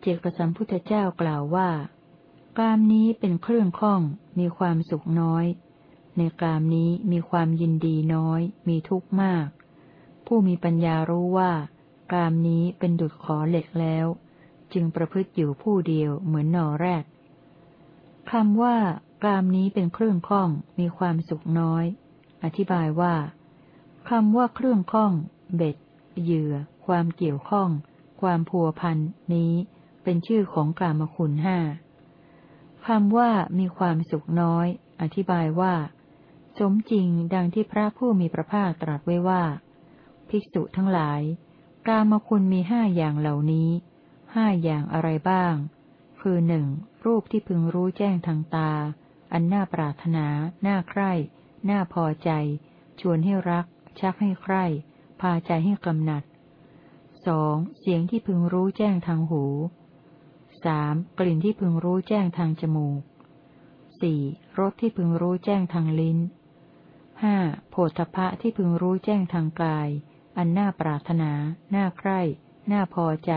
เจกสัมพุทธเจ้ากล่าวว่ากามนี้เป็นเครื่องข้องมีความสุขน้อย ในกามนี้มีความยินดีน้อย มีทุกข์มาก ผู้มีปัญญารู้ว่ากามนี้เป็นดุจขอเหล็กแล้ว จึงประพฤติอยู่ผู้เดียวเหมือนนอแรกคำว่ากามนี้เป็นเครื่องข้องมีความสุขน้อย อธิบายว่าคำว่าเครื่องข้อง เบ็ด เหยื่อ ความเกี่ยวข้อง ความพัวพันนี้ เป็นชื่อของกามคุณห้าคำว่ามีความสุขน้อย อธิบายว่า สมจริงดังที่พระผู้มีพระภาคตรัสไว้ว่า ภิกษุทั้งหลาย กามคุณมีห้าอย่างเหล่านี้ห้าอย่างอะไรบ้าง คือหนึ่งรูปที่พึงรู้แจ้งทางตา อันน่าปรารถนา น่าใคร่ น่าพอใจ ชวนให้รัก ชักให้ใคร่ พาใจให้กำหนัดสองเสียงที่พึงรู้แจ้งทางหู สามกลิ่นที่พึงรู้แจ้งทางจมูกสี่รสที่พึงรู้แจ้งทางลิ้นห้าโผฏฐะที่พึงรู้แจ้งทางกาย อันน่าปรารถนา น่าใคร่ น่าพอใจ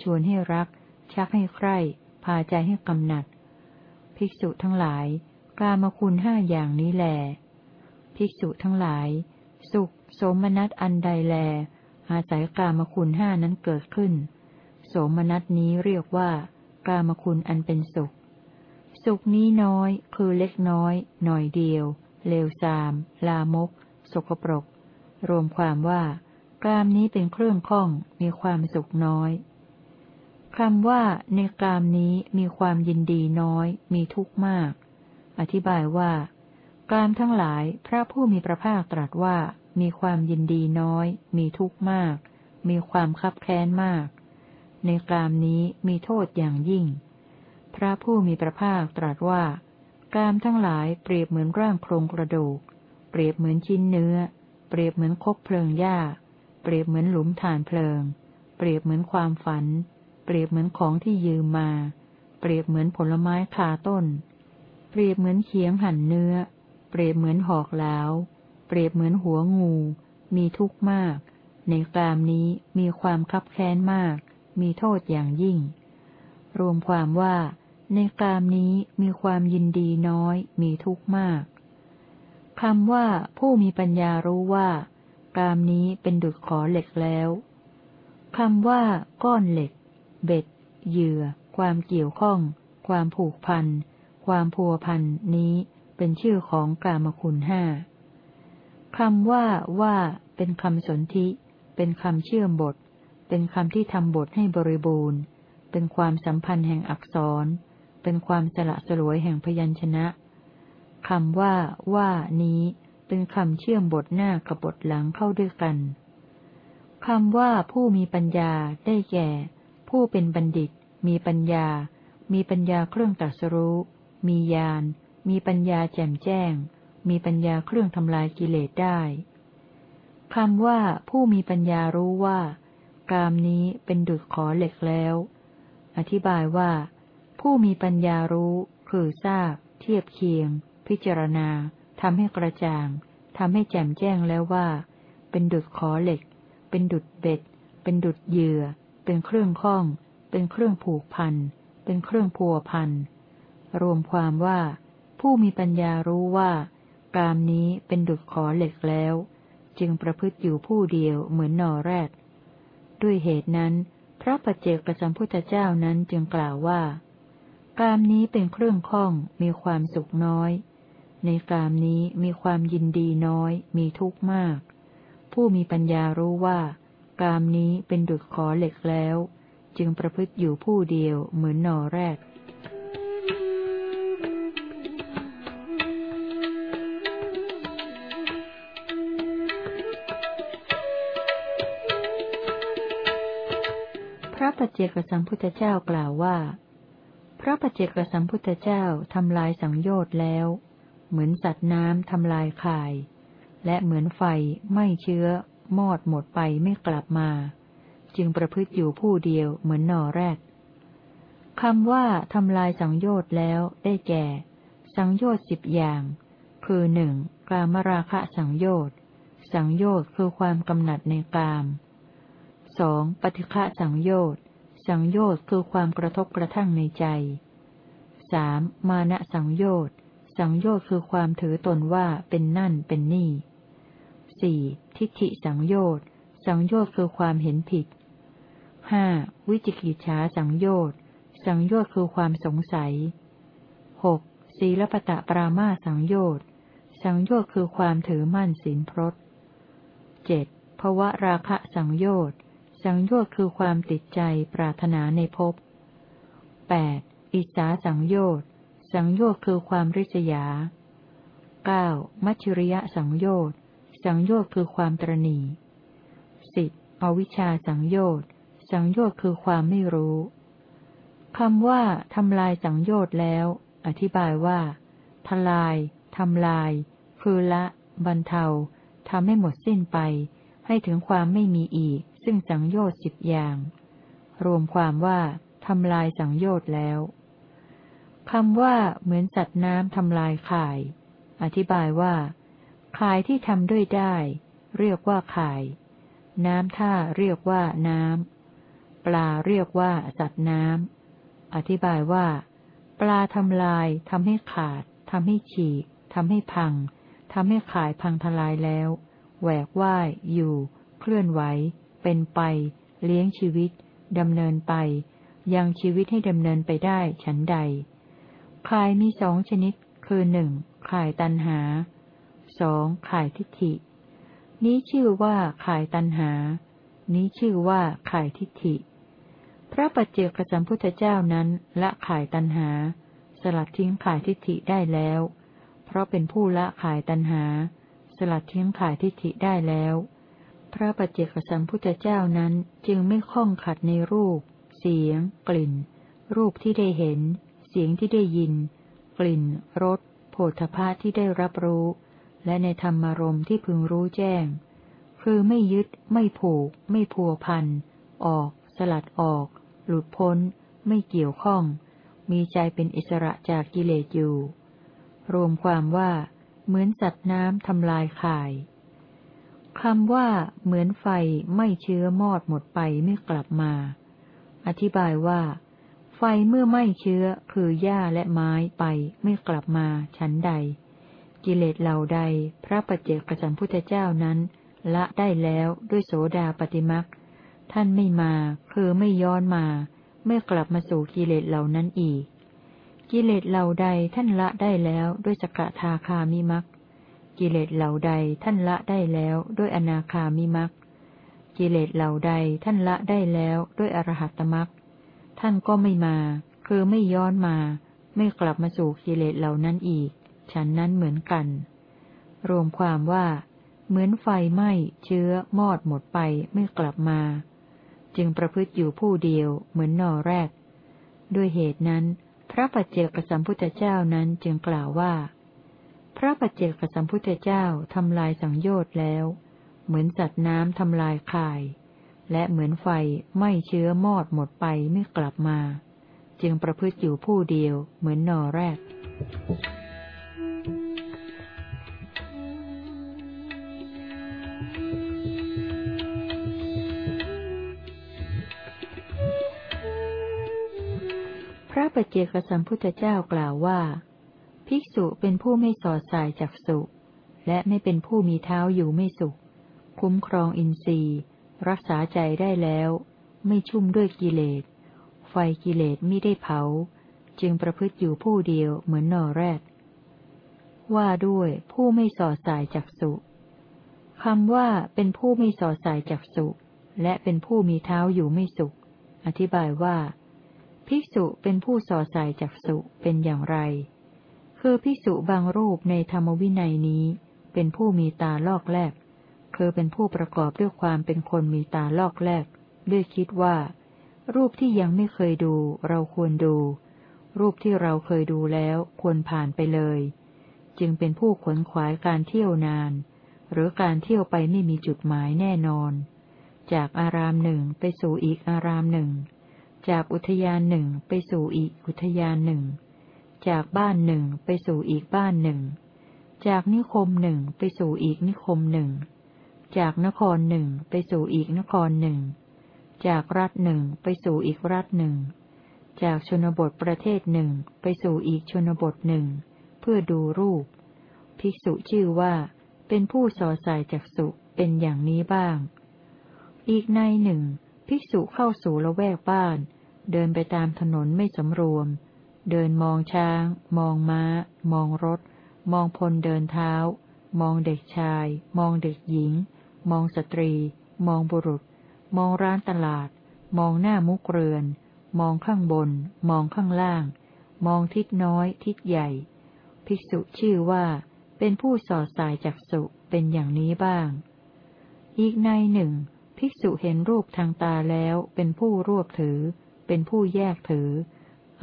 ชวนให้รัก ชักให้ใคร่ พาใจให้กำหนัด ภิกษุทั้งหลาย กามคุณห้าอย่างนี้แล ภิกษุทั้งหลาย สุขโสมนัสอันใดแล อาศัยกามคุณห้านั้นเกิดขึ้น โสมนัสนี้เรียกว่า กามคุณอันเป็นสุข สุขนี้น้อยคือเล็กน้อย หน่อยเดียว เลวทราม ลามก สกปรก รวมความว่ากามนี้เป็นเครื่องข้องมีความสุขน้อยคำว่าในกามนี้มีความยินดีน้อย มีทุกข์มาก อธิบายว่ากามทั้งหลายพระผู้มีพระภาคตรัสว่ามีความยินดีน้อย มีทุกข์มาก มีความคับแค้นมาก ในกามนี้มีโทษอย่างยิ่ง พระผู้มีพระภาคตรัสว่ากามทั้งหลายเปรียบเหมือนร่างโครงกระดูก เปรียบเหมือนชิ้นเนื้อ เปรียบเหมือนคบเพลิงหญ้า เปรียบเหมือนหลุมฐานเพลิง เปรียบเหมือนความฝัน เปรียบเหมือนของที่ยืมมา เปรียบเหมือนผลไม้คาต้น เปรียบเหมือนเขียงหั่นเนื้อ เปรียบเหมือนหอกเหลาเปรียบเหมือนหัวงู มีทุกข์มาก ในกามนี้มีความคับแค้นมาก มีโทษอย่างยิ่ง รวมความว่า ในกามนี้มีความยินดีน้อย มีทุกข์มากคำว่าผู้มีปัญญารู้ว่า กามนี้เป็นดุจขอเหล็กแล้วคำว่า ก้อนเหล็ก เบ็ด เหยื่อ ความเกี่ยวข้อง ความผูกพัน ความพัวพันนี้เป็นชื่อของกามคุณห้าคำว่าว่าเป็นคำสนธิ เป็นคำเชื่อมบท เป็นคำที่ทำบทให้บริบูรณ์ เป็นความสัมพันธ์แห่งอักษร เป็นความสละสลวยแห่งพยัญชนะคำว่า ว่านี้ เป็นคำเชื่อมบทหน้ากับบทหลังเข้าด้วยกันคำว่าผู้มีปัญญาได้แก่ ผู้เป็นบัณฑิต มีปัญญา มีปัญญาเครื่องตรัสรู้ มีญาณมีปัญญาแจ่มแจ้ง มีปัญญาเครื่องทำลายกิเลสได้คำว่าผู้มีปัญญารู้ว่า กามนี้เป็นดุจขอเหล็กแล้ว อธิบายว่า ผู้มีปัญญารู้คือทราบ เทียบเคียง พิจารณาทำให้กระจ่างทำให้แจ่มแจ้งแล้วว่า เป็นดุจขอเหล็ก เป็นดุจเบ็ด เป็นดุจเหยื่อ เป็นเครื่องข้อง เป็นเครื่องผูกพัน เป็นเครื่องพัวพัน รวมความว่า ผู้มีปัญญารู้ว่ากามนี้เป็นดุจขอเหล็กแล้ว จึงประพฤติอยู่ผู้เดียวเหมือนนอแรด ด้วยเหตุนั้น พระปัจเจกสัมพุทธเจ้านั้นจึงกล่าวว่า กามนี้เป็นเครื่องข้องมีความสุขน้อย ในกามนี้มีความยินดีน้อย มีทุกข์มาก ผู้มีปัญญารู้ว่า กามนี้เป็นดุจขอเหล็กแล้ว จึงประพฤติอยู่ผู้เดียวเหมือนนอแรก เจกสัมพุทธเจ้ากล่าวว่า พระปัจเจกสัมพุทธเจ้าทำลายสังโยชน์แล้ว เหมือนสัตว์น้ำทำลายข่าย และเหมือนไฟไม่เชื้อ มอดหมดไปไม่กลับมา จึงประพฤติอยู่ผู้เดียวเหมือนนอแรกคำว่าทำลายสังโยชน์แล้วได้แก่ สังโยชน์สิบอย่าง คือหนึ่งกามราคะสังโยชน์สังโยชน์คือความกำหนัดในกามสองปฏิฆะสังโยชน์ สังโยชน์คือความกระทบกระทั่งในใจสามมานะสังโยชน์ สังโยชน์คือความถือตนว่าเป็นนั่นเป็นนี่สี่ทิฏฐิสังโยชน์ สังโยชน์คือความเห็นผิดห้าวิจิกิจฉาสังโยชน์ สังโยชน์คือความสงสัยหกศีลปตะปรามาสังโยชน์ สังโยชน์คือความถือมั่นศีลพรตเจ็ดภวะราคะสังโยชน์ สังโยชน์คือความติดใจปรารถนาในภพแปดอิสาสังโยชน์สังโยชน์คือความริษยาเก้ามัชริยะสังโยชน์สังโยชน์คือความตรณีสิบอวิชชาสังโยชน์สังโยชน์คือความไม่รู้คำว่าทำลายสังโยชน์แล้ว อธิบายว่า ทลายทำลาย คือละ บรรเทาทำให้หมดสิ้นไป ให้ถึงความไม่มีอีก ซึ่งสังโยชน์สิบอย่าง รวมความว่าทำลายสังโยชน์แล้วคำว่าเหมือนสัตว์น้ำทำลายข่าย อธิบายว่าข่ายที่ทำด้วยได้ เรียกว่าข่าย น้ำท่าเรียกว่าน้ำปลาเรียกว่าสัตว์น้ำอธิบายว่า ปลาทำลายทำให้ขาดทำให้ฉีกทำให้พังทำให้ข่ายพังทลายแล้ว แหวกว่ายอยู่ เคลื่อนไหว เป็นไป เลี้ยงชีวิตดำเนินไป ยังชีวิตให้ดำเนินไปได้ฉันใดข่ายมีสองชนิด คือหนึ่งข่ายตันหาสองข่ายทิฏฐิ นี้ชื่อว่าข่ายตันหา นี้ชื่อว่าข่ายทิฏฐิ พระปัจเจกสัมพุทธเจ้านั้นละข่ายตันหา สลัดทิ้งข่ายทิฏฐิได้แล้ว เพราะเป็นผู้ละข่ายตันหา สลัดทิ้งข่ายทิฏฐิได้แล้ว พระปัจเจกสัมพุทธเจ้านั้นจึงไม่ข้องขัดในรูป เสียง กลิ่น รูปที่ได้เห็น เสียงที่ได้ยิน กลิ่นรสโผฏฐะที่ได้รับรู้ และในธรรมารมที่พึงรู้แจ้ง คือไม่ยึด ไม่ผูก ไม่พัวพัน ออก สลัดออก หลุดพ้น ไม่เกี่ยวข้อง มีใจเป็นอิสระจากกิเลสอยู่ รวมความว่า เหมือนสัตว์น้ำทำลายข่าย คำว่าเหมือนไฟไม่เชื้อมอดหมดไปไม่กลับมา อธิบายว่า ไฟเมื่อไม่เชื้อคือหญ้าและไม้ไปไม่กลับมาชั้นใด กิเลสเหล่าใด พระปัจเจกสัมพุทธเจ้านั้น ละได้แล้วด้วยโสดาปฏิมักท่านไม่มาคือไม่ย้อนมา ไม่กลับมาสู่กิเลสเหล่านั้นอีก กิเลสเหล่าใดท่านละได้แล้วด้วยสกทาคามิมัก กิเลสเหล่าใดท่านละได้แล้วด้วยอนาคามิมักกิเลสเหล่าใดท่านละได้แล้วด้วยอรหัตมักท่านก็ไม่มา คือไม่ย้อนมา ไม่กลับมาสู่กิเลสเหล่านั้นอีก ฉันนั้นเหมือนกัน รวมความว่า เหมือนไฟไหม้เชื้อมอดหมดไปไม่กลับมา จึงประพฤติอยู่ผู้เดียวเหมือนนอแรก ด้วยเหตุนั้น พระปัจเจกสัมพุทธเจ้านั้นจึงกล่าวว่า พระปัจเจกสัมพุทธเจ้าทำลายสังโยชน์แล้ว เหมือนสัตว์น้ำทำลายข่าย และเหมือนไฟไม่เชื้อมอดหมดไปไม่กลับมา จึงประพฤติอยู่ผู้เดียวเหมือนนอแรก พระปเจกสัมพุทธเจ้ากล่าวว่า ภิกษุเป็นผู้ไม่สอดสายจากสุและไม่เป็นผู้มีเท้าอยู่ไม่สุข คุ้มครองอินทรีย์ รักษาใจได้แล้ว ไม่ชุ่มด้วยกิเลส ไฟกิเลสไม่ได้เผา จึงประพฤติอยู่ผู้เดียวเหมือนนอแรก ว่าด้วยผู้ไม่สอดสายจักสุคำว่าเป็นผู้ไม่สอดสายจักสุและเป็นผู้มีเท้าอยู่ไม่สุข อธิบายว่า ภิกษุเป็นผู้สอดสายจักสุเป็นอย่างไร คือภิกษุบางรูปในธรรมวินัยนี้ เป็นผู้มีตาลอกแลกคือเป็นผู้ประกอบด้วยความเป็นคนมีตาลอกแลกด้วยคิดว่า รูปที่ยังไม่เคยดูเราควรดู รูปที่เราเคยดูแล้วควรผ่านไปเลย จึงเป็นผู้ขวนขวายการเที่ยวนาน หรือการเที่ยวไปไม่มีจุดหมายแน่นอน จากอารามหนึ่งไปสู่อีกอารามหนึ่ง จากอุทยานหนึ่งไปสู่อีกอุทยานหนึ่ง จากบ้านหนึ่งไปสู่อีกบ้านหนึ่ง จากนิคมหนึ่งไปสู่อีกนิคมหนึ่ง จากนครหนึ่งไปสู่อีกนครหนึ่ง จากรัฐหนึ่งไปสู่อีกรัฐหนึ่ง จากชนบทประเทศหนึ่งไปสู่อีกชนบทหนึ่ง เพื่อดูรูป ภิกษุชื่อว่า เป็นผู้สอสายจากสุเป็นอย่างนี้บ้าง อีกในหนึ่ง ภิกษุเข้าสู่ละแวกบ้าน เดินไปตามถนนไม่สำรวม เดินมองช้าง มองม้า มองรถ มองพลเดินเท้า มองเด็กชาย มองเด็กหญิง มองสตรี มองบุรุษ มองร้านตลาด มองหน้ามุกเรือน มองข้างบน มองข้างล่าง มองทิศน้อย ทิศใหญ่ ภิกษุชื่อว่า เป็นผู้สอดสายจากสุเป็นอย่างนี้บ้าง อีกในหนึ่ง ภิกษุเห็นรูปทางตาแล้วเป็นผู้รวบถือ เป็นผู้แยกถือ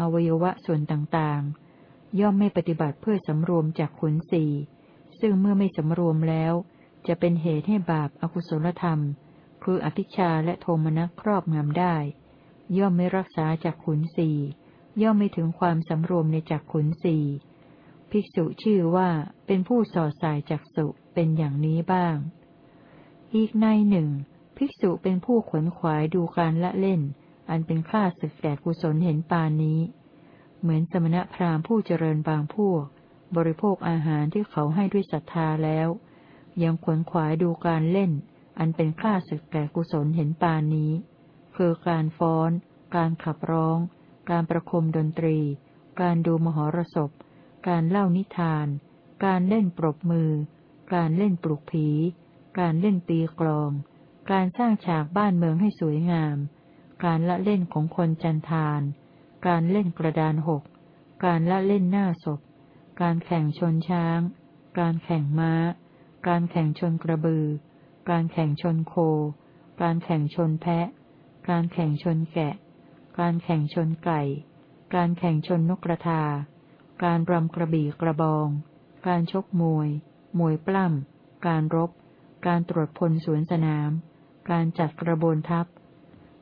อวัยวะส่วนต่างๆ ย่อมไม่ปฏิบัติเพื่อสำรวมจากขุนสีซึ่งเมื่อไม่สำรวมแล้ว จะเป็นเหตุให้บาปอากุศลธรรม คืออภิชาและโทมนัสครอบงำได้ ย่อมไม่รักษาจากขุนสีย่อมไม่ถึงความสำรวมในจากขุนสีภิกษุชื่อว่าเป็นผู้สอดสายจากสุเป็นอย่างนี้บ้าง อีกในหนึ่ง ภิกษุเป็นผู้ขวนขวายดูการละเล่น อันเป็นค่าศึกแก่กุศลเห็นปานนี้ เหมือนสมณพราหมณ์ผู้เจริญบางพวก บริโภคอาหารที่เขาให้ด้วยศรัทธาแล้ว ยังขวนขวายดูการเล่น อันเป็นค่าศึกแก่กุศลเห็นปานนี้ คือการฟ้อน การขับร้อง การประคมดนตรี การดูมหรสพ การเล่านิทาน การเล่นปรบมือ การเล่นปลุกผี การเล่นตีกลอง การสร้างฉากบ้านเมืองให้สวยงาม การละเล่นของคนจันทาน การเล่นกระดานหก การละเล่นหน้าศพ การแข่งชนช้าง การแข่งม้า การแข่งชนกระบือ การแข่งชนโค การแข่งชนแพะ การแข่งชนแกะ การแข่งชนไก่ การแข่งชนนกกระทา การรำกระบี่กระบอง การชกมวย มวยปล้ำ การรบ การตรวจพลสวนสนาม การจัดกระบวนทัพ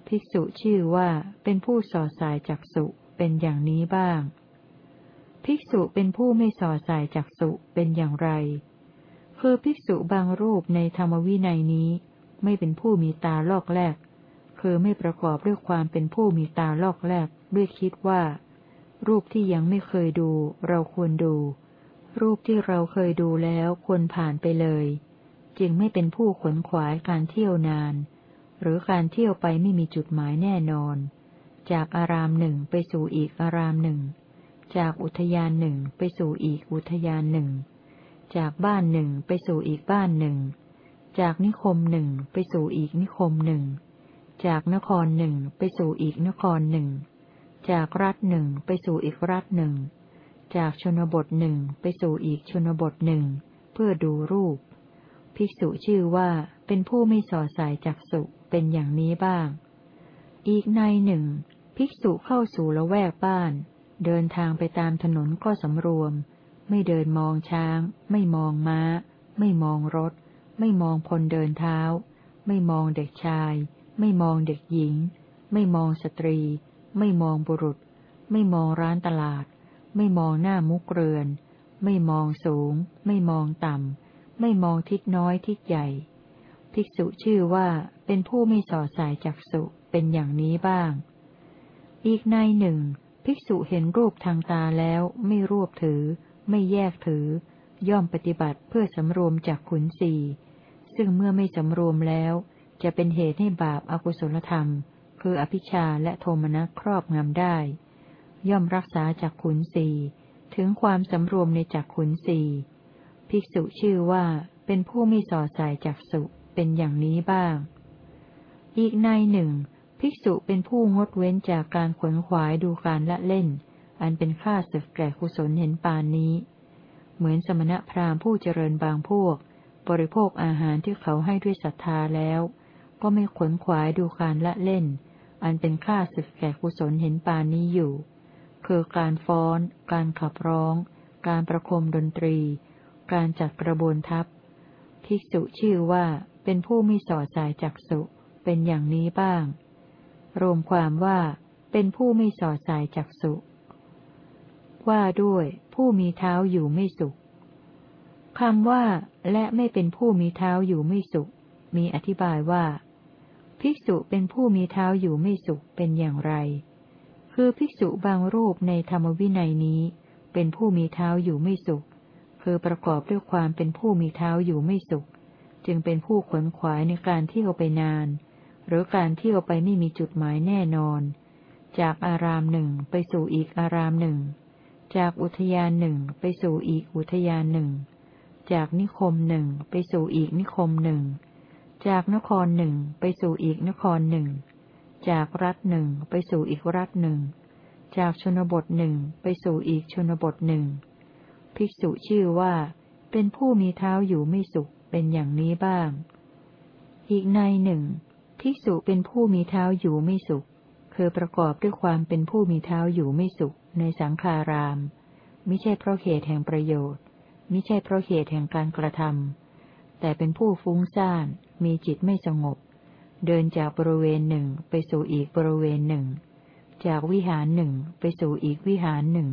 ภิกษุชื่อว่าเป็นผู้สอดสายจักสุเป็นอย่างนี้บ้าง ภิกษุเป็นผู้ไม่สอดสายจักสุเป็นอย่างไร คือภิกษุบางรูปในธรรมวินัยนี้ ไม่เป็นผู้มีตาลอกแลก คือไม่ประกอบด้วยความเป็นผู้มีตาลอกแลกด้วยคิดว่า รูปที่ยังไม่เคยดู เราควรดู รูปที่เราเคยดูแล้วควรผ่านไปเลย จึงไม่เป็นผู้ขวนขวายการเที่ยวนาน หรือการเที่ยวไปไม่มีจุดหมายแน่นอน จากอารามหนึ่งไปสู่อีกอารามหนึ่ง จากอุทยานหนึ่งไปสู่อีกอุทยานหนึ่ง จากบ้านหนึ่งไปสู่อีกบ้านหนึ่ง จากนิคมหนึ่งไปสู่อีกนิคมหนึ่ง จากนครหนึ่งไปสู่อีกนครหนึ่ง จากรัฐหนึ่งไปสู่อีกรัฐหนึ่ง จากชนบทหนึ่งไปสู่อีกชนบทหนึ่ง เพื่อดูรูป ภิกษุชื่อว่าเป็นผู้ไม่สอสายจากสุ เป็นอย่างนี้บ้าง อีกในหนึ่ง ภิกษุเข้าสู่ละแวกบ้าน เดินทางไปตามถนนก็สำรวม ไม่เดินมองช้าง ไม่มองม้า ไม่มองรถ ไม่มองพลเดินเท้า ไม่มองเด็กชาย ไม่มองเด็กหญิง ไม่มองสตรี ไม่มองบุรุษ ไม่มองร้านตลาด ไม่มองหน้ามุกเรือน ไม่มองสูง ไม่มองต่ำไม่มองทิศน้อยทิศใหญ่ ภิกษุชื่อว่า เป็นผู้ไม่สอดสายจักสุเป็นอย่างนี้บ้าง อีกในหนึ่ง ภิกษุเห็นรูปทางตาแล้วไม่รวบถือ ไม่แยกถือ ย่อมปฏิบัติเพื่อสำรวมจากขุนสีซึ่งเมื่อไม่สำรวมแล้ว จะเป็นเหตุให้บาปอากุศลธรรม คืออภิชาและโทมนัสครอบงำได้ ย่อมรักษาจากขุนสีถึงความสำรวมในจากขุนสีภิกษุชื่อว่าเป็นผู้ไม่ส่อสายจากสุเป็นอย่างนี้บ้าง อีกในหนึ่ง ภิกษุเป็นผู้งดเว้นจากการขวนขวายดูการละเล่น อันเป็นค่าศึกแก่กุศลเห็นปานนี้ เหมือนสมณพราหมณ์ผู้เจริญบางพวก บริโภคอาหารที่เขาให้ด้วยศรัทธาแล้ว ก็ไม่ขวนขวายดูการละเล่น อันเป็นค่าศึกแก่กุศลเห็นปานนี้อยู่ คือการฟ้อน การขับร้อง การประคมดนตรี การจัดกระบวนทัพ ภิกษุชื่อว่าเป็นผู้มีสอดสายจักสุ เป็นอย่างนี้บ้าง รวมความว่าเป็นผู้ไม่สอดสายจักสุ ว่าด้วยผู้มีเท้าอยู่ไม่สุขคำว่า และไม่เป็นผู้มีเท้าอยู่ไม่สุข มีอธิบายว่า ภิกษุเป็นผู้มีเท้าอยู่ไม่สุขเป็นอย่างไร คือภิกษุบางรูปในธรรมวินัยนี้ เป็นผู้มีเท้าอยู่ไม่สุข คือประกอบด้วยความเป็นผู้มีเท้าอยู่ไม่สุข จึงเป็นผู้ขวนขวายในการเที่ยวไปนาน หรือการเที่ยวไปไม่มีจุดหมายแน่นอน จากอารามหนึ่งไปสู่อีกอารามหนึ่ง จากอุทยานหนึ่งไปสู่อีกอุทยานหนึ่ง จากนิคมหนึ่งไปสู่อีกนิคมหนึ่ง จากนครหนึ่งไปสู่อีกนครหนึ่ง จากรัฐหนึ่งไปสู่อีกรัฐหนึ่ง จากชนบทหนึ่งไปสู่อีกชนบทหนึ่ง ภิกษุชื่อว่า เป็นผู้มีเท้าอยู่ไม่สุขเป็นอย่างนี้บ้าง อีกในหนึ่ง ภิกษุเป็นผู้มีเท้าอยู่ไม่สุข คือประกอบด้วยความเป็นผู้มีเท้าอยู่ไม่สุข ในสังขาราม ไม่ใช่เพราะเหตุแห่งประโยชน์ ไม่ใช่เพราะเหตุแห่งการกระทำแต่เป็นผู้ฟุ้งซ่าน มีจิตไม่สงบ เดินจากบริเวณหนึ่งไปสู่อีกบริเวณหนึ่ง จากวิหารหนึ่งไปสู่อีกวิหารหนึ่ง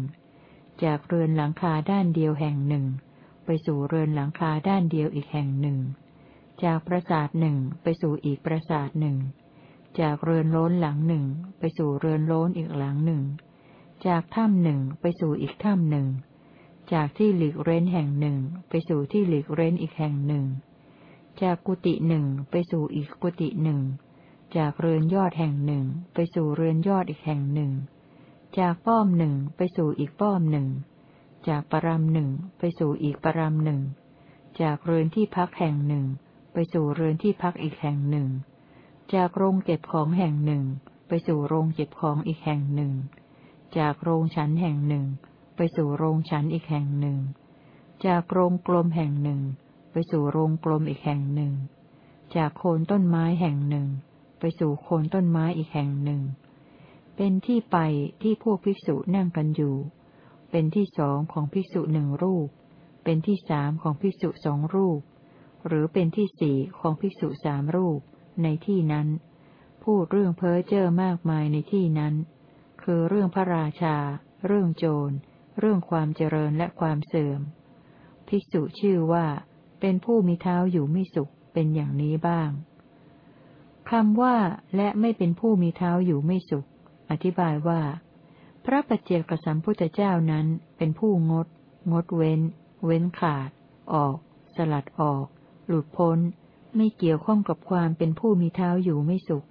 จากเรือนหลังคาด้านเดียวแห่งหนึ่ง ไปสู่เรือนหลังคาด้านเดียวอีกแห่งหนึ่ง จากปราสาทหนึ่งไปสู่อีกปราสาทหนึ่ง จากเรือนโล้นหลังหนึ่ง ไปสู่เรือนโล้นอีกหลังหนึ่ง จากถ้ำหนึ่งไปสู่อีกถ้ำหนึ่ง จากที่หลีกเร้นแห่งหนึ่ง ไปสู่ที่หลีกเร้นอีกแห่งหนึ่ง จากกุฏิหนึ่งไปสู่อีกกุฏิหนึ่ง จากเรือนยอดแห่งหนึ่ง ไปสู่เรือนยอดอีกแห่งหนึ่ง จากป้อมหนึ่งไปสู่อีกป้อมหนึ่ง จากปรามหนึ่งไปสู่อีกปรามหนึ่ง จากเรือนที่พักแห่งหนึ่ง ไปสู่เรือนที่พักอีกแห่งหนึ่ง จากโรงเก็บของแห่งหนึ่ง ไปสู่โรงเก็บของอีกแห่งหนึ่ง จากโรงฉันแห่งหนึ่ง ไปสู่โรงฉันอีกแห่งหนึ่ง จากโรงกลมแห่งหนึ่ง ไปสู่โรงกลมอีกแห่งหนึ่ง จากโคนต้นไม้แห่งหนึ่ง ไปสู่โคนต้นไม้อีกแห่งหนึ่ง เป็นที่ไปที่พวกภิกษุนั่งกันอยู่ เป็นที่สองของภิกษุหนึ่งรูป เป็นที่สามของภิกษุสองรูป หรือเป็นที่สี่ของภิกษุสามรูป ในที่นั้น พูดเรื่องเพ้อเจ้อมากมายในที่นั้น คือเรื่องพระราชา เรื่องโจร เรื่องความเจริญและความเสื่อม ภิกษุชื่อว่า เป็นผู้มีเท้าอยู่ไม่สุขเป็นอย่างนี้บ้างคำว่า และไม่เป็นผู้มีเท้าอยู่ไม่สุข อธิบายว่า พระปัจเจกสัมพุทธเจ้านั้นเป็นผู้งด งดเว้น เว้นขาด ออก สลัดออก หลุดพ้น ไม่เกี่ยวข้องกับความเป็นผู้มีเท้าอยู่ไม่สุข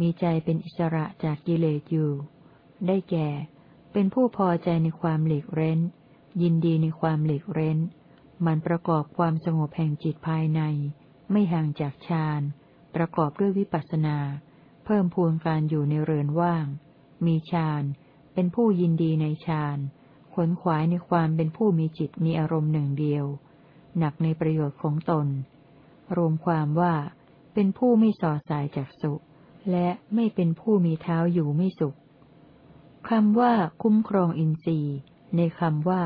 มีใจเป็นอิสระจากกิเลสอยู่ ได้แก่ เป็นผู้พอใจในความหลีกเร้น ยินดีในความหลีกเร้น มันประกอบความสงบแห่งจิตภายใน ไม่ห่างจากฌาน ประกอบด้วยวิปัสสนา เพิ่มพูนการอยู่ในเรือนว่าง มีฌาน เป็นผู้ยินดีในฌานขวนขวายในความเป็นผู้มีจิตมีอารมณ์หนึ่งเดียว หนักในประโยชน์ของตน รวมความว่า เป็นผู้ไม่ส่อสายจากสุ และไม่เป็นผู้มีเท้าอยู่ไม่สุขคำว่า คุ้มครองอินทรีย์ ในคำว่า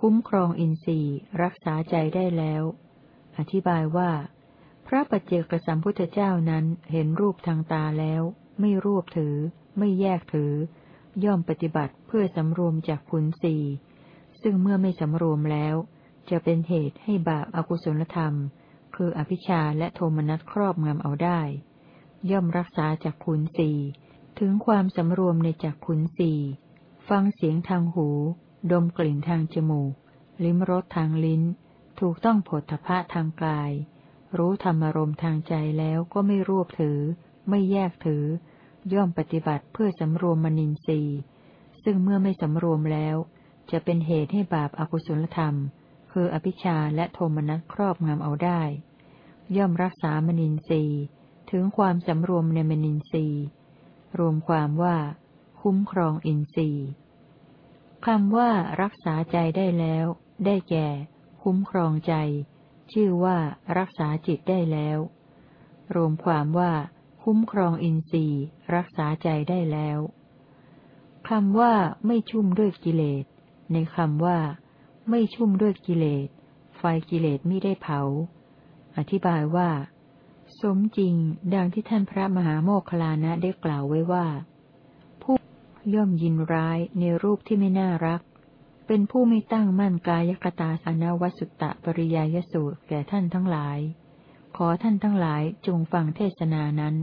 คุ้มครองอินทรีย์ รักษาใจได้แล้ว อธิบายว่า พระปัจเจกสัมพุทธเจ้านั้นเห็นรูปทางตาแล้ว ไม่รวบถือ ไม่แยกถือ ย่อมปฏิบัติเพื่อสำรวมจากขุนสีซึ่งเมื่อไม่สำรวมแล้ว จะเป็นเหตุให้บาปอากุศลธรรม คืออภิชาและโทมนัสครอบงำเอาได้ ย่อมรักษาจากขุนสีถึงความสำรวมในจากขุนสีฟังเสียงทางหู ดมกลิ่นทางจมูก ลิ้มรสทางลิ้น ถูกต้องผลทพะทางกาย รู้ธรรมารมทางใจแล้วก็ไม่รวบถือ ไม่แยกถือ ย่อมปฏิบัติเพื่อสำรวมมนินทรีย์ซึ่งเมื่อไม่สำรวมแล้ว จะเป็นเหตุให้บาปอากุศลธรรม คืออภิชาและโทมนัสครอบงำเอาได้ ย่อมรักษามนินทรีย์ถึงความสำรวมในมนินทรีย์ รวมความว่า คุ้มครองอินทรีย์คำว่ารักษาใจได้แล้ว ได้แก่ คุ้มครองใจ ชื่อว่ารักษาจิตได้แล้ว รวมความว่า คุ้มครองอินทรีย์ รักษาใจได้แล้วคำว่าไม่ชุ่มด้วยกิเลส ในคำว่า ไม่ชุ่มด้วยกิเลส ไฟกิเลสไม่ได้เผา อธิบายว่า สมจริงดังที่ท่านพระมหาโมคคลานะได้กล่าวไว้ว่า ผู้ย่อมยินร้ายในรูปที่ไม่น่ารัก เป็นผู้ไม่ตั้งมั่นกายกตาสานวัสุตตะปริยายสูตรแก่ท่านทั้งหลาย ขอท่านทั้งหลายจงฟังเทศนานั้น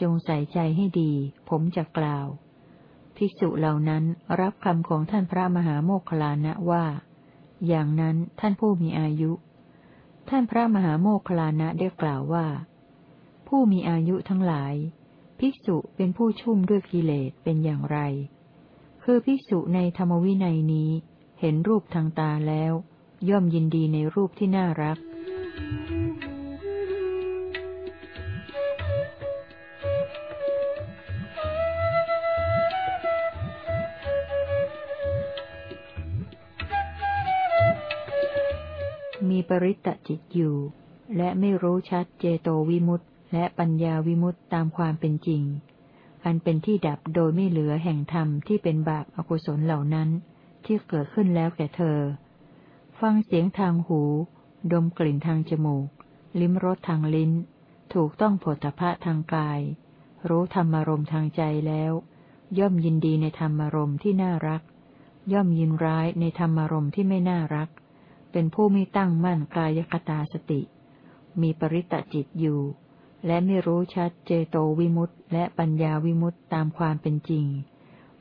จงใส่ใจให้ดี ผมจะกล่าว ภิกษุเหล่านั้นรับคำของท่านพระมหาโมคคลานะว่า อย่างนั้นท่านผู้มีอายุ ท่านพระมหาโมคลานะได้กล่าวว่า ผู้มีอายุทั้งหลาย ภิกษุเป็นผู้ชุ่มด้วยกิเลสเป็นอย่างไร คือภิกษุในธรรมวินัยนี้เห็นรูปทางตาแล้ว ย่อมยินดีในรูปที่น่ารัก ปริตตจิตอยู่ และไม่รู้ชัดเจโตวิมุตต์และปัญญาวิมุตต์ตามความเป็นจริง อันเป็นที่ดับโดยไม่เหลือแห่งธรรมที่เป็นบาปอกุศลเหล่านั้น ที่เกิดขึ้นแล้วแก่เธอ ฟังเสียงทางหู ดมกลิ่นทางจมูก ลิ้มรสทางลิ้น ถูกต้องผลพะทางกาย รู้ธรรมารมทางใจแล้ว ย่อมยินดีในธรรมารมที่น่ารัก ย่อมยินร้ายในธรรมารมที่ไม่น่ารัก เป็นผู้ไม่ตั้งมั่นกายคตาสติ มีปริตจิตอยู่ และไม่รู้ชัดเจโตวิมุตต์และปัญญาวิมุตต์ตามความเป็นจริง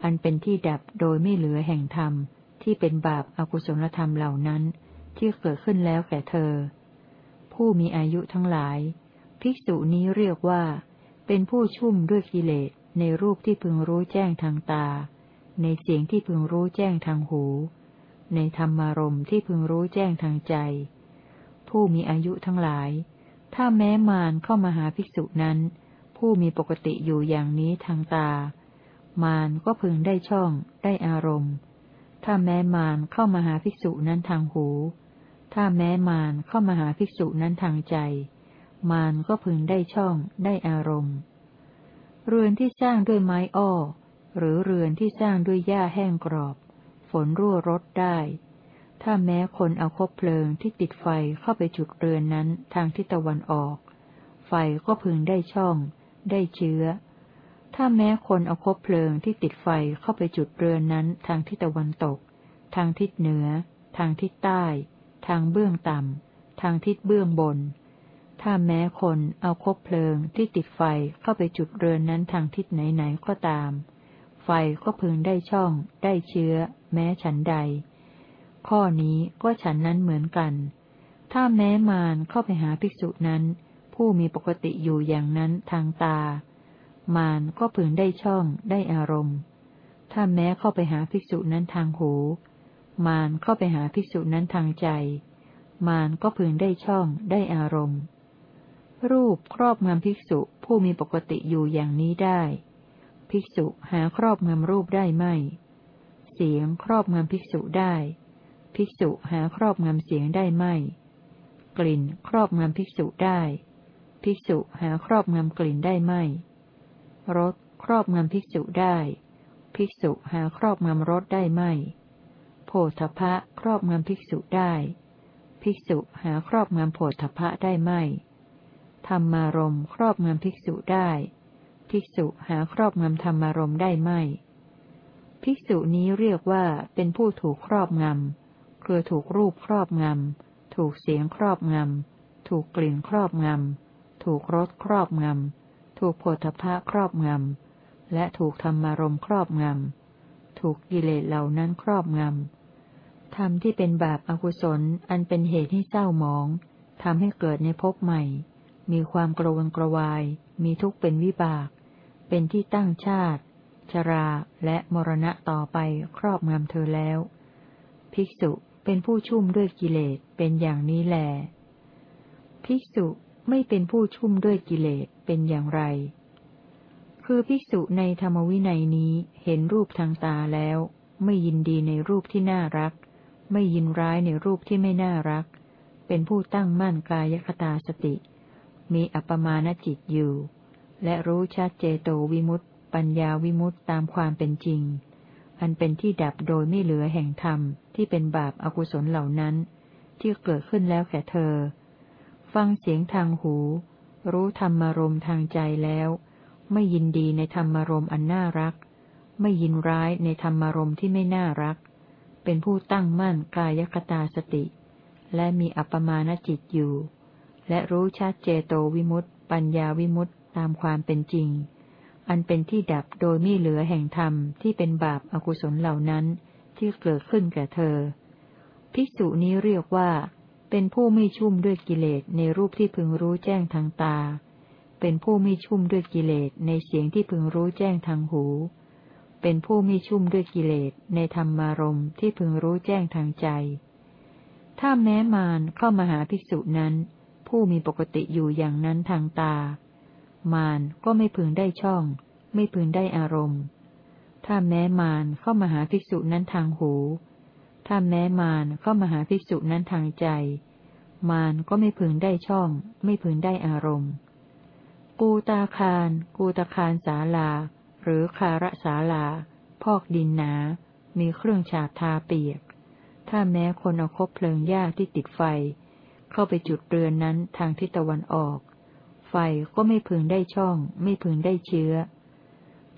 อันเป็นที่ดับโดยไม่เหลือแห่งธรรม ที่เป็นบาปอากุศลธรรมเหล่านั้น ที่เกิดขึ้นแล้วแก่เธอ ผู้มีอายุทั้งหลาย ภิกษุนี้เรียกว่า เป็นผู้ชุ่มด้วยกิเลสในรูปที่พึงรู้แจ้งทางตา ในเสียงที่พึงรู้แจ้งทางหู ในธรรมารมณ์ที่พึงรู้แจ้งทางใจ ผู้มีอายุทั้งหลาย ถ้าแม้มารเข้ามาหาภิกษุนั้น ผู้มีปกติอยู่อย่างนี้ทางตา มารก็พึงได้ช่องได้อารมณ์ ถ้าแม้มารเข้ามาหาภิกษุนั้นทางหู ถ้าแม้มารเข้ามาหาภิกษุนั้นทางใจ มารก็พึงได้ช่องได้อารมณ์ เรือนที่สร้างด้วยไม้อ้อหรือเรือนที่สร้างด้วยหญ้าแห้งกรอบ ฝนรั่วรดได้ ถ้าแม้คนเอาคบเพลิงที่ติดไฟเข้าไปจุดเรือนนั้นทางทิศตะวันออก ไฟก็พึงได้ช่อง ได้เชื้อ ถ้าแม้คนเอาคบเพลิงที่ติดไฟเข้าไปจุดเรือนนั้นทางทิศตะวันตก ทางทิศเหนือ ทางทิศใต้ ทางเบื้องต่ำ ทางทิศเบื้องบน ถ้าแม้คนเอาคบเพลิงที่ติดไฟเข้าไปจุดเรือนนั้นทางทิศไหนๆก็ตาม ฟก็พึงได้ช่อง ได้เชื้อ แม้ฉันใด ข้อนี้ก็ฉันนั้นเหมือนกัน ถ้าแม้มารเข้าไปหาภิกษุนั้น ผู้มีปกติอยู่อย่างนั้นทางตา มารก็พึงได้ช่อง ได้อารมณ์ ถ้าแม้เข้าไปหาภิกษุนั้นทางหู มารเข้าไปหาภิกษุนั้นทางใจ มารก็พึงได้ช่อง ได้อารมณ์ รูปครอบงำภิกษุผู้มีปกติอยู่อย่างนี้ได้ ภิกษุหาครอบงำรูปได้ไหมเสียงครอบงำภิกษุได้ ภิกษุหาครอบงำเสียงได้ไม่ กลิ่นครอบงำภิกษุได้ ภิกษุหาครอบงำกลิ่นได้ไม่ รสครอบงำภิกษุได้ ภิกษุหาครอบงำรสได้ไม่ โพธพะครอบงำภิกษุได้ ภิกษุหาครอบงำโพธพะได้ไม่ ธรรมารมครอบงำภิกษุได้ ภิกษุหาครอบงำธรรมารมได้ไม่ ภิกษุนี้เรียกว่าเป็นผู้ถูกครอบงำคือถูกรูปครอบงำ ถูกเสียงครอบงำ ถูกกลิ่นครอบงำ ถูกรสครอบงำ ถูกโผฏฐะครอบงำ และถูกธรรมารมครอบงำ ถูกกิเลสเหล่านั้นครอบงำ ธรรมที่เป็นบาปอากุศลอันเป็นเหตุให้เศร้าหมองทำให้เกิดในภพใหม่ มีความกระวนกระวาย มีทุกข์เป็นวิบาก เป็นที่ตั้งชาติ ชราและมรณะต่อไปครอบงำเธอแล้ว ภิกษุเป็นผู้ชุ่มด้วยกิเลสเป็นอย่างนี้แล ภิกษุไม่เป็นผู้ชุ่มด้วยกิเลสเป็นอย่างไร คือภิกษุในธรรมวินัยนี้เห็นรูปทางตาแล้ว ไม่ยินดีในรูปที่น่ารัก ไม่ยินร้ายในรูปที่ไม่น่ารัก เป็นผู้ตั้งมั่นกายคตาสติ มีอัปมาณจิตอยู่ และรู้ชัดเจโตวิมุตตปัญญาวิมุตตตามความเป็นจริง อันเป็นที่ดับโดยไม่เหลือแห่งธรรมที่เป็นบาปอากุศลเหล่านั้น ที่เกิดขึ้นแล้วแก่เธอ ฟังเสียงทางหู รู้ธรรมารมทางใจแล้ว ไม่ยินดีในธรรมารมอันน่ารัก ไม่ยินร้ายในธรรมารมที่ไม่น่ารัก เป็นผู้ตั้งมั่นกายคตาสติ และมีอัปมาณจิตอยู่ และรู้ชัดเจโตวิมุตตปัญญาวิมุตต ตามความเป็นจริง อันเป็นที่ดับโดยไม่เหลือแห่งธรรมที่เป็นบาปอากุศลเหล่านั้นที่เกิดขึ้นแก่เธอ ภิกษุนี้เรียกว่า เป็นผู้ไม่ชุ่มด้วยกิเลสในรูปที่พึงรู้แจ้งทางตา เป็นผู้ไม่ชุ่มด้วยกิเลสในเสียงที่พึงรู้แจ้งทางหู เป็นผู้ไม่ชุ่มด้วยกิเลสในธรรมารมที่พึงรู้แจ้งทางใจ ถ้าแม้มารเข้ามาหาภิกษุนั้น ผู้มีปกติอยู่อย่างนั้นทางตา มารก็ไม่พึงได้ช่อง ไม่พึงได้อารมณ์ ถ้าแม้มารเข้ามาหาภิกษุนั้นทางหู ถ้าแม้มารเข้ามาหาภิกษุนั้นทางใจ มารก็ไม่พึงได้ช่อง ไม่พึงได้อารมณ์ กูตาคาร กูตาคารสาลา หรือคาระสาลา พอกดินหนา มีเครื่องฉาบทาเปียก ถ้าแม้คนเอาคบเพลิงหญ้าที่ติดไฟ เข้าไปจุดเรือนนั้นทางทิศตะวันออก ไฟก็ไม่พึงได้ช่อง ไม่พึงได้เชื้อ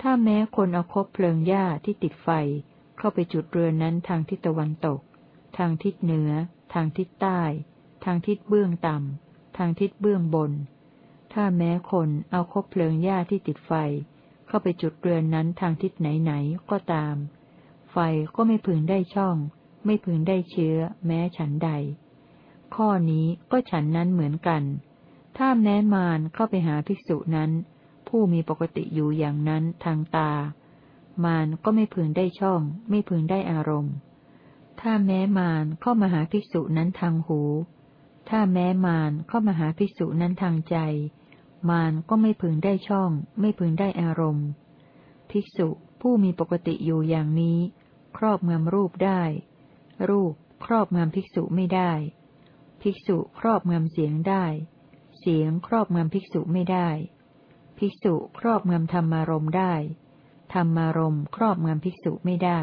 ถ้าแม้คนเอาคบเพลิงหญ้าที่ติดไฟ เข้าไปจุดเรือนนั้นทางทิศตะวันตก ทางทิศเหนือ ทางทิศใต้ ทางทิศเบื้องต่ำ ทางทิศเบื้องบน ถ้าแม้คนเอาคบเพลิงหญ้าที่ติดไฟ เข้าไปจุดเรือนนั้นทางทิศไหนๆก็ตาม ไฟก็ไม่พึงได้ช่อง ไม่พึงได้เชื้อ แม้ฉันใด ข้อนี้ก็ฉันนั้นเหมือนกัน ถ้าแม้มารเข้าไปหาภิกษุนั้น ผู้มีปกติอยู่อย่างนั้นทางตา มารก็ไม่พึงได้ช่อง ไม่พึงได้อารมณ์ ถ้าแม้มารเข้ามาหาภิกษุนั้นทางหู ถ้าแม้มารเข้ามาหาภิกษุนั้นทางใจ มารก็ไม่พึงได้ช่อง ไม่พึงได้อารมณ์ ภิกษุผู้มีปกติอยู่อย่างนี้ ครอบงำรูปได้ รูปครอบงำภิกษุไม่ได้ ภิกษุครอบงำเสียงได้ เสียงครอบงำภิกษุไม่ได้ ภิกษุครอบงำธรรมารมได้ ธรรมารมครอบงำภิกษุไม่ได้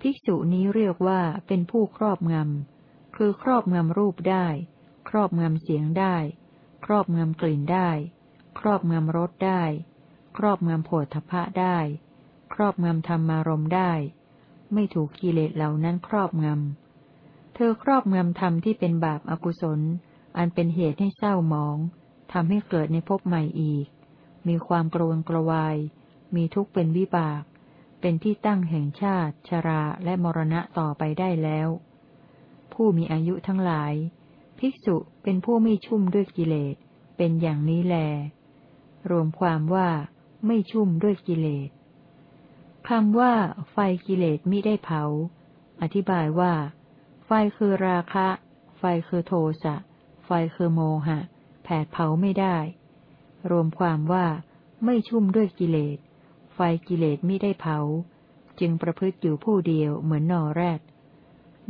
ภิกษุนี้เรียกว่าเป็นผู้ครอบงำ คือครอบงำรูปได้ ครอบงำเสียงได้ ครอบงำกลิ่นได้ ครอบงำรสได้ ครอบงำโผฏฐะได้ ครอบงำธรรมารมได้ ไม่ถูกกิเลสเหล่านั้นครอบงำ เธอครอบงำธรรมที่เป็นบาปอากุศล อันเป็นเหตุให้เศร้าหมองทำให้เกิดในภพใหม่อีก มีความกรวนกระวาย มีทุกข์เป็นวิบาก เป็นที่ตั้งแห่งชาติ ชราและมรณะต่อไปได้แล้ว ผู้มีอายุทั้งหลาย ภิกษุเป็นผู้ไม่ชุ่มด้วยกิเลส เป็นอย่างนี้แล รวมความว่าไม่ชุ่มด้วยกิเลสคำว่า ไฟกิเลสมิได้เผา อธิบายว่า ไฟคือราคะ ไฟคือโทสะ ไฟคือโมหะ แผดเผาไม่ได้ รวมความว่าไม่ชุ่มด้วยกิเลส ไฟกิเลสไม่ได้เผา จึงประพฤติอยู่ผู้เดียวเหมือนนอแรก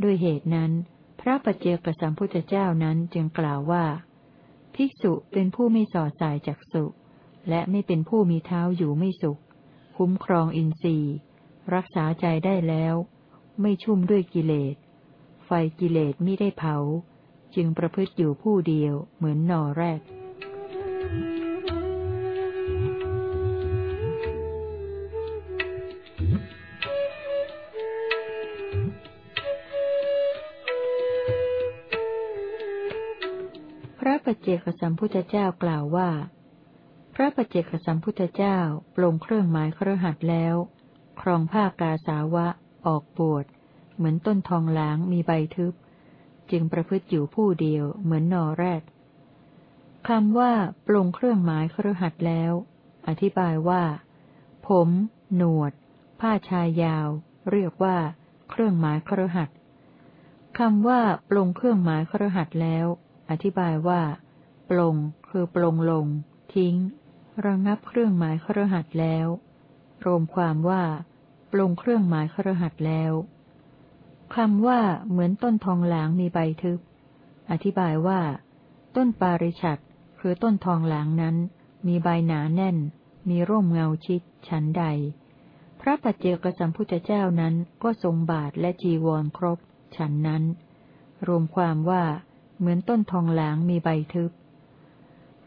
ด้วยเหตุนั้น พระปัจเจกสัมพุทธเจ้านั้นจึงกล่าวว่า ภิกษุเป็นผู้ไม่สอดสายจากสุและไม่เป็นผู้มีเท้าอยู่ไม่สุข คุ้มครองอินทรีย์ รักษาใจได้แล้ว ไม่ชุ่มด้วยกิเลส ไฟกิเลสไม่ได้เผา จึงประพฤติอยู่ผู้เดียว เหมือนนอแรกปัจเจกสัมพุทธเจ้ากล่าวว่า พระปัจเจกสัมพุทธเจ้าปลงเครื่องหมายเครือหัดแล้ว ครองผ้ากาสาวะ ออกบวชเหมือนต้นทองหลางมีใบทึบ จึงประพฤติอยู่ผู้เดียวเหมือนนอแรกคำว่า ปลงเครื่องหมายเครือหัดแล้ว อธิบายว่า ผม หนวด ผ้าชายยาว เรียกว่า เครื่องหมายเครือหัดคำว่า ปลงเครื่องหมายเครือหัดแล้ว อธิบายว่า ปลง คือปลงลง ทิ้ง ระงับเครื่องหมายเครหัสแล้ว รวมความว่า ปลงเครื่องหมายเครหัสแล้ว คำว่าเหมือนต้นทองหลางมีใบทึบ อธิบายว่า ต้นปาริชัดคือต้นทองหลางนั้น มีใบหนาแน่น มีร่มเงาชิด ฉันใด พระปัจเจกสัมพุทธเจ้านั้นก็ทรงบาทและจีวรครบ ฉันนั้น รวมความว่า เหมือนต้นทองหลางมีใบทึบ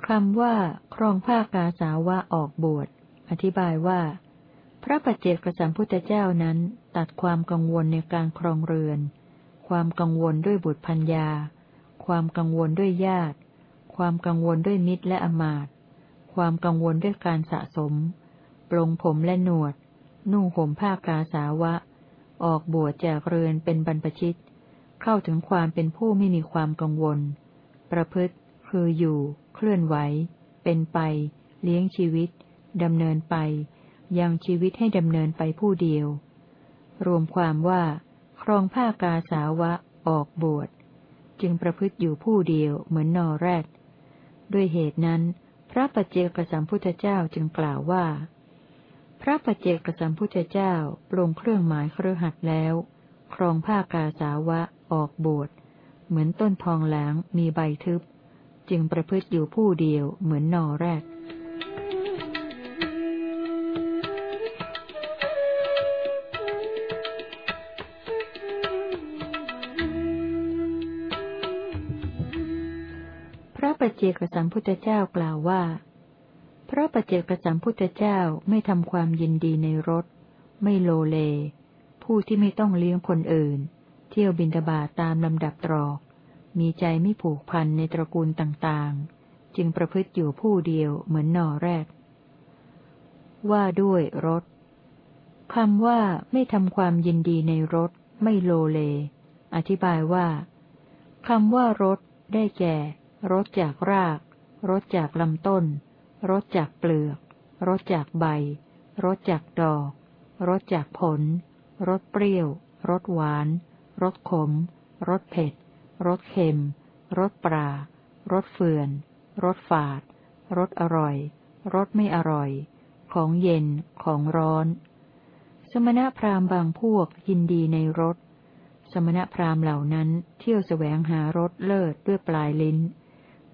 คำว่า ครองผ้ากาสาวะออกบวช อธิบายว่า พระปัจเจกสัมพุทธเจ้านั้น ตัดความกังวลในการครองเรือน ความกังวลด้วยบุตรพัญญา ความกังวลด้วยญาติ ความกังวลด้วยมิตรและอมาต ความกังวลด้วยการสะสม ปลงผมและหนวด นุ่งห่มผ้ากาสาวะ ออกบวชจากเรือนเป็นบรรพชิต เข้าถึงความเป็นผู้ไม่มีความกังวล ประพฤติ คืออยู่ เคลื่อนไหว เป็นไป เลี้ยงชีวิตดำเนินไป ยังชีวิตให้ดำเนินไปผู้เดียว รวมความว่า ครองผ้ากาสาวะออกบวช จึงประพฤติอยู่ผู้เดียวเหมือนนอแรกด้วยเหตุนั้น พระปัจเจกสัมพุทธเจ้าจึงกล่าวว่า พระปัจเจกสัมพุทธเจ้าปรงเครื่องหมายเครือหัดแล้ว ครองผ้ากาสาวะออกบวชเหมือนต้นทองหลางมีใบทึบ จึงประพฤติอยู่ผู้เดียวเหมือนนอแรก ปัจเจกสัมพุทธเจ้ากล่าวว่า พระปัจเจกสัมพุทธเจ้าไม่ทำความยินดีในรถไม่โลเล ผู้ที่ไม่ต้องเลี้ยงคนอื่น เที่ยวบินตบาตามลำดับตรอก มีใจไม่ผูกพันในตระกูลต่างๆ จึงประพฤติอยู่ผู้เดียวเหมือนนอแรก ว่าด้วยรถคำว่าไม่ทำความยินดีในรถไม่โลเล อธิบายว่าคำว่ารถได้แก่ รสจากราก รสจากลำต้น รสจากเปลือก รสจากใบ รสจากดอก รสจากผล รสเปรี้ยว รสหวาน รสขม รสเผ็ด รสเค็ม รสปลารสเฟื่อน รสฝาด รสอร่อย รสไม่อร่อย ของเย็น ของร้อน สมณพราหมณ์บางพวกยินดีในรส สมณพราหมณ์เหล่านั้นเที่ยวแสวงหารสเลิศด้วยปลายลิ้น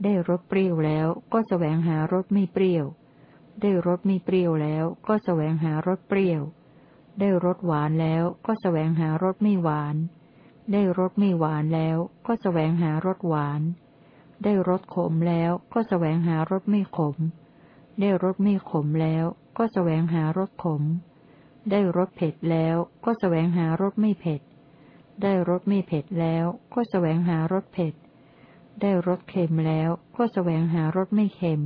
ได้รสเปรี้ยวแล้วก็แสวงหารสไม่เปรี้ยว ได้รสไม่เปรี้ยวแล้วก็แสวงหารสเปรี้ยว ได้รสหวานแล้วก็แสวงหารสไม่หวาน ได้รสไม่หวานแล้วก็แสวงหารสหวาน ได้รสขมแล้วก็แสวงหารสไม่ขม ได้รสไม่ขมแล้วก็แสวงหารสขม ได้รสเผ็ดแล้วก็แสวงหารสไม่เผ็ด ได้รสไม่เผ็ดแล้วก็แสวงหารสเผ็ด ได้รสเค็มแล้วก็แสวงหารสไม่เค็ม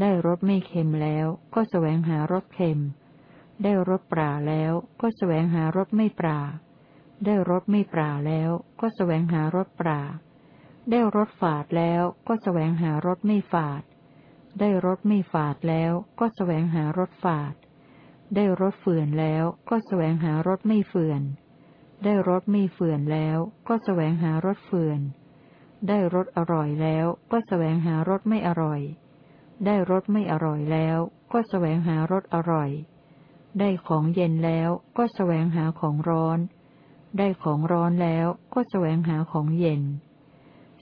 ได้รสไม่เค็มแล้วก็แสวงหารสเค็ม ได้รสปราแล้วก็แสวงหารสไม่ปรา ได้รสไม่ปราแล้วก็แสวงหารสปรา ได้รสฝาดแล้วก็แสวงหารสไม่ฝาด ได้รสไม่ฝาดแล้วก็แสวงหารสฝาด ได้รสเฟื่อนแล้วก็แสวงหารสไม่เฟื่อน ได้รสไม่เฟื่อนแล้วก็แสวงหารสเฟื่อน ได้รสอร่อยแล้วก็แสวงหารสไม่อร่อย ได้รสไม่อร่อยแล้วก็แสวงหารสอร่อย ได้ของเย็นแล้วก็แสวงหาของร้อน ได้ของร้อนแล้วก็แสวงหาของเย็น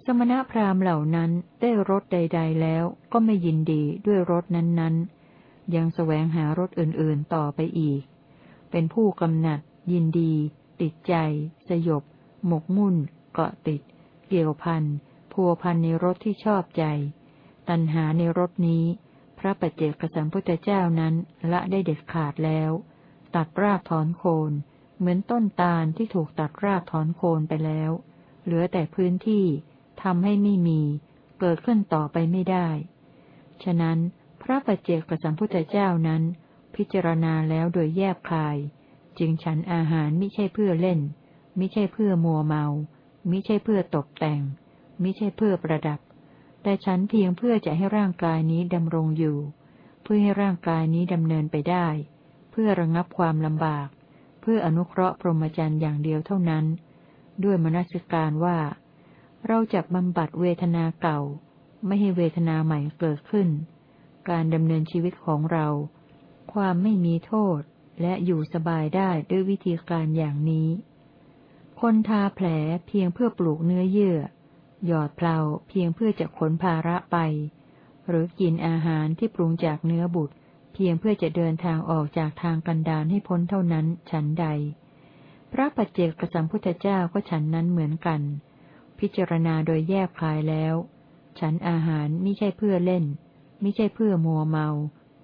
สมณพราหมณ์เหล่านั้นได้รสใด ๆ แล้วก็ไม่ยินดีด้วยรสนั้นๆ ยังแสวงหารสอื่นๆต่อไปอีก เป็นผู้กำหนัด ยินดี ติดใจ สยบ หมกมุ่น เกาะติด เกี่ยวพันพัวพันในรถที่ชอบใจ ตัณหาในรถนี้ พระปัจเจกสัมพุทธเจ้านั้นละได้เด็ดขาดแล้ว ตัดรากถอนโคน เหมือนต้นตาลที่ถูกตัดรากถอนโคนไปแล้ว เหลือแต่พื้นที่ทำให้ไม่มี เกิดขึ้นต่อไปไม่ได้ ฉะนั้นพระปัจเจกสัมพุทธเจ้านั้น พิจารณาแล้วโดยแยบคาย จึงฉันอาหารไม่ใช่เพื่อเล่น ไม่ใช่เพื่อมัวเมา มิใช่เพื่อตกแต่ง มิใช่เพื่อประดับ แต่ฉันเพียงเพื่อจะให้ร่างกายนี้ดำรงอยู่ เพื่อให้ร่างกายนี้ดำเนินไปได้ เพื่อระงับความลำบาก เพื่ออนุเคราะห์พรหมจรรย์อย่างเดียวเท่านั้น ด้วยมนสิการว่า เราจะบำบัดเวทนาเก่า ไม่ให้เวทนาใหม่เกิดขึ้น การดำเนินชีวิตของเรา ความไม่มีโทษและอยู่สบายได้ด้วยวิธีการอย่างนี้ คนทาแผลเพียงเพื่อปลูกเนื้อเยื่อ หยอดเพลาเพียงเพื่อจะขนภาระไป หรือกินอาหารที่ปรุงจากเนื้อบุตร เพียงเพื่อจะเดินทางออกจากทางกันดารให้พ้นเท่านั้นฉันใด พระปัจเจกสัมพุทธเจ้าก็ฉันนั้นเหมือนกัน พิจารณาโดยแยกคายแล้ว ฉันอาหารไม่ใช่เพื่อเล่นไม่ใช่เพื่อมัวเมา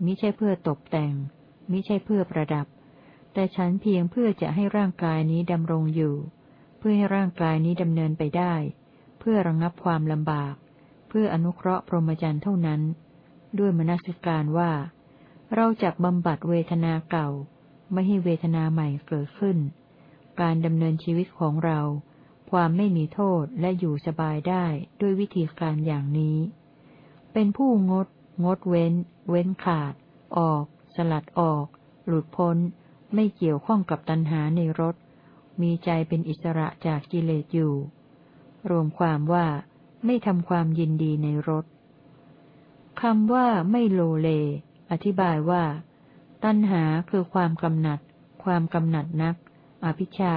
ไม่ใช่เพื่อตกแต่งไม่ใช่เพื่อประดับ แต่ฉันเพียงเพื่อจะให้ร่างกายนี้ดำรงอยู่ พื่อให้ร่างกายนี้ดำเนินไปได้ เพื่อระงงับความลำบาก เพื่ออนุเคราะห์พรหมจรรย์เท่านั้น ด้วยมนสิการว่า เราจะบำบัดเวทนาเก่า ไม่ให้เวทนาใหม่เกิดขึ้น การดำเนินชีวิตของเรา ความไม่มีโทษและอยู่สบายได้ด้วยวิธีการอย่างนี้ เป็นผู้งด งดเว้น เว้นขาด ออก สลัดออก หลุดพ้น ไม่เกี่ยวข้องกับตัณหาในรส มีใจเป็นอิสระจากกิเลสอยู่ รวมความว่าไม่ทำความยินดีในรสคำว่าไม่โลเล อธิบายว่า ตัณหาคือความกำหนัด ความกำหนัดนัก อภิชา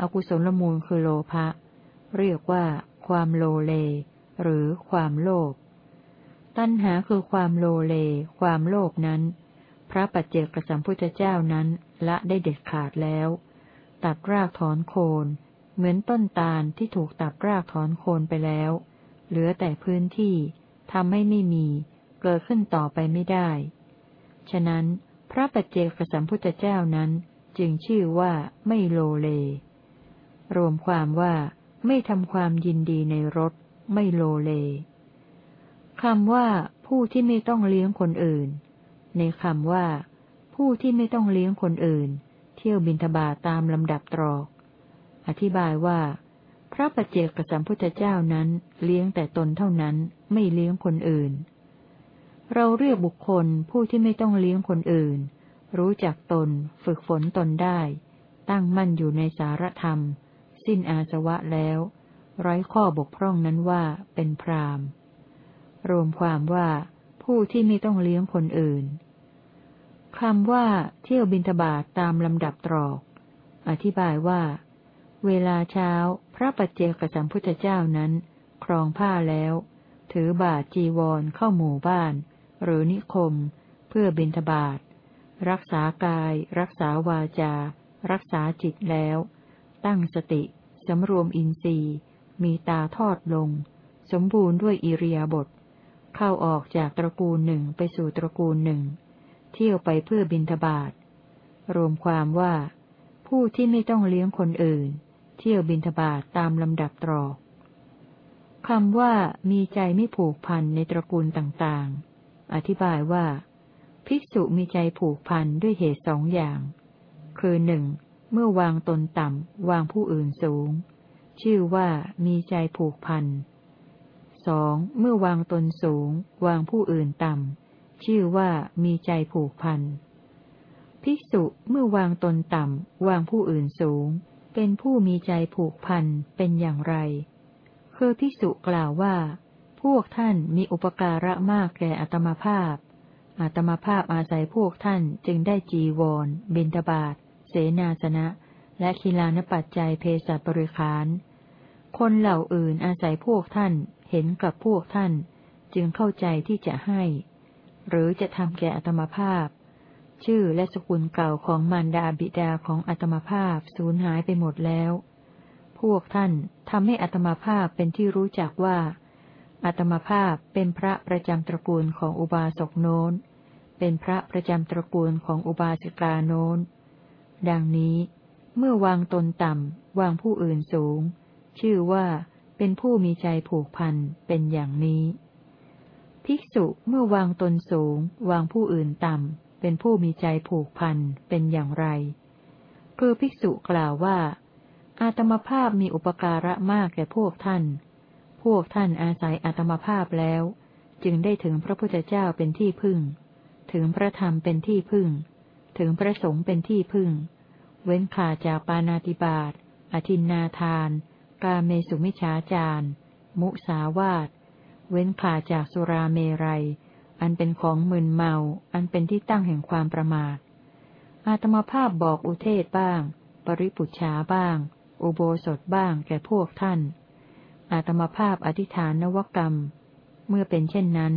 อากุศลมูลคือโลภะ เรียกว่า ความโลเล หรือความโลภ ตัณหาคือความโลเล ความโลภนั้น พระปัจเจกสัมพุทธเจ้านั้นละได้เด็ดขาดแล้ว ตัดรากถอนโคน เหมือนต้นตาลที่ถูกตัดรากถอนโคนไปแล้ว เหลือแต่พื้นที่ทำให้ไม่มี เกิดขึ้นต่อไปไม่ได้ ฉะนั้น พระปัจเจกสัมพุทธเจ้านั้นจึงชื่อว่าไม่โลเล รวมความว่าไม่ทำความยินดีในรสไม่โลเลคำว่า ผู้ที่ไม่ต้องเลี้ยงคนอื่น ในคำว่า ผู้ที่ไม่ต้องเลี้ยงคนอื่น ที่ยวบินทบาตามลำดับตรอก อธิบายว่า พระปัจเจกสัมพุทธเจ้านั้นเลี้ยงแต่ตนเท่านั้นไม่เลี้ยงคนอื่น เราเรียกบุคคลผู้ที่ไม่ต้องเลี้ยงคนอื่น รู้จักตน ฝึกฝนตนได้ ตั้งมั่นอยู่ในสารธรรม สิ้นอาสวะแล้วไร้ข้อบกพร่องนั้นว่าเป็นพรามรวมความว่าผู้ที่ไม่ต้องเลี้ยงคนอื่น คำว่า เที่ยวบินทบาทตามลำดับตรอก อธิบายว่า เวลาเช้า พระปัจเจกสัมพุทธเจ้านั้น ครองผ้าแล้ว ถือบาทจีวรเข้าหมู่บ้าน หรือนิคม เพื่อบิณฑบาตรักษากาย รักษาวาจา รักษาจิตแล้ว ตั้งสติ สำรวมอินทรีย์ มีตาทอดลง สมบูรณ์ด้วยอิริยาบถเข้าออกจากตระกูลหนึ่งไปสู่ตระกูลหนึ่ง เที่ยวไปเพื่อบินทบาทรวมความว่า ผู้ที่ไม่ต้องเลี้ยงคนอื่น เที่ยวบินทบาทตามลำดับตรอกคำว่ามีใจไม่ผูกพันในตระกูลต่างๆ อธิบายว่า ภิกษุมีใจผูกพันด้วยเหตุสองอย่าง คือหนึ่งเมื่อวางตนต่ำ วางผู้อื่นสูง ชื่อว่ามีใจผูกพันสองเมื่อวางตนสูง วางผู้อื่นต่ำ ชื่อว่ามีใจผูกพัน ภิกษุเมื่อวางตนต่ำ วางผู้อื่นสูง เป็นผู้มีใจผูกพัน เป็นอย่างไร คือพิสุกล่าวว่า พวกท่านมีอุปการะมากแก่อัตมภาพ อัตมภาพอาศัยพวกท่านจึงได้จีวร บินตบาทเสนาสนะ และคิลานปัจจัยเพศบริขาร คนเหล่าอื่นอาศัยพวกท่าน เห็นกับพวกท่าน จึงเข้าใจที่จะให้ หรือจะทำแก่อัตมภาพ ชื่อและสกุลเก่าของมารดาบิดาของอัตมภาพสูญหายไปหมดแล้ว พวกท่านทำให้อัตมภาพเป็นที่รู้จักว่า อัตมภาพเป็นพระประจำตระกูลของอุบาสกโน้น เป็นพระประจำตระกูลของอุบาสิกาโน้น ดังนี้ เมื่อวางตนต่ำ วางผู้อื่นสูง ชื่อว่าเป็นผู้มีใจผูกพันเป็นอย่างนี้ ภิกษุเมื่อวางตนสูง วางผู้อื่นต่ำ เป็นผู้มีใจผูกพัน เป็นอย่างไร คือภิกษุกล่าวว่า อาตมภาพมีอุปการะมากแก่พวกท่าน พวกท่านอาศัยอาตมภาพแล้ว จึงได้ถึงพระพุทธเจ้าเป็นที่พึ่ง ถึงพระธรรมเป็นที่พึ่ง ถึงพระสงฆ์เป็นที่พึ่ง เว้นขาจากปานาติบาต อธินนาทาน กาเมสุมิชฌาจารมุสาวาต เว้นขาจากสุราเมรัย อันเป็นของมึนเมา อันเป็นที่ตั้งแห่งความประมาท อาตมาภาพบอกอุเทศบ้าง ปริปุชาบ้าง อุโบสถบ้างแก่พวกท่าน อาตมาภาพอธิษฐานนวกรรม เมื่อเป็นเช่นนั้น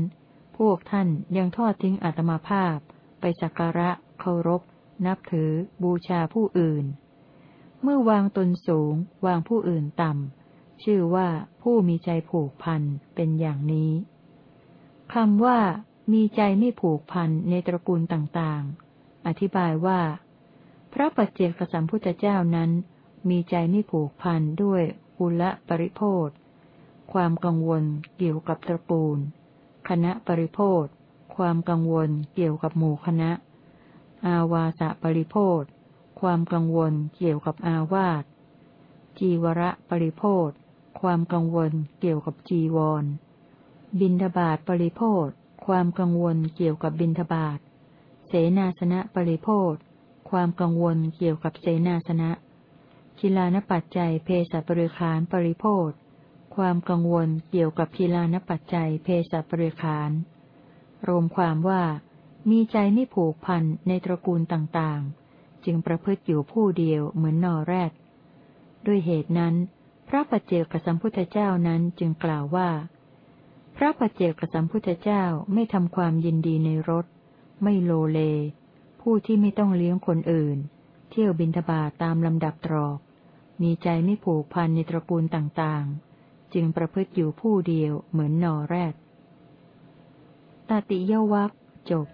พวกท่านยังทอดทิ้งอาตมาภาพ ไปสักการะ เคารพ นับถือ บูชาผู้อื่น เมื่อวางตนสูง วางผู้อื่นต่ำ ชื่อว่าผู้มีใจผูกพันเป็นอย่างนี้คำว่า มีใจไม่ผูกพันในตระกูลต่างๆ อธิบายว่า พระปัจเจกสัมพุทธเจ้านั้น มีใจไม่ผูกพันด้วยกุลปริโพธความกังวลเกี่ยวกับตระกูล คณะปริโพธความกังวลเกี่ยวกับหมู่คณะ อาวาสะปริโพธความกังวลเกี่ยวกับอาวาสจีวระปริโพธ ความกังวลเกี่ยวกับจีวร บินทบาทปริโพธความกังวลเกี่ยวกับบินทบาทเสนาสนะปริโพธความกังวลเกี่ยวกับเสนาสนะกิลานปัจจัยเพศบริขารปริโพธความกังวลเกี่ยวกับกิลานปัจจัยเพศบริขาร รวมความว่า มีใจไม่ผูกพันในตระกูลต่างๆ จึงประพฤติอยู่ผู้เดียวเหมือนนอแรด ด้วยเหตุนั้น พระปัจเจกสัมพุทธเจ้านั้นจึงกล่าวว่า พระปัจเจกสัมพุทธเจ้าไม่ทำความยินดีในรถ ไม่โลเล ผู้ที่ไม่ต้องเลี้ยงคนอื่น เที่ยวบินทบาทตามลำดับตรอก มีใจไม่ผูกพันในตระกูลต่างๆ จึงประพฤติอยู่ผู้เดียวเหมือนนอแรดตติยวักจบ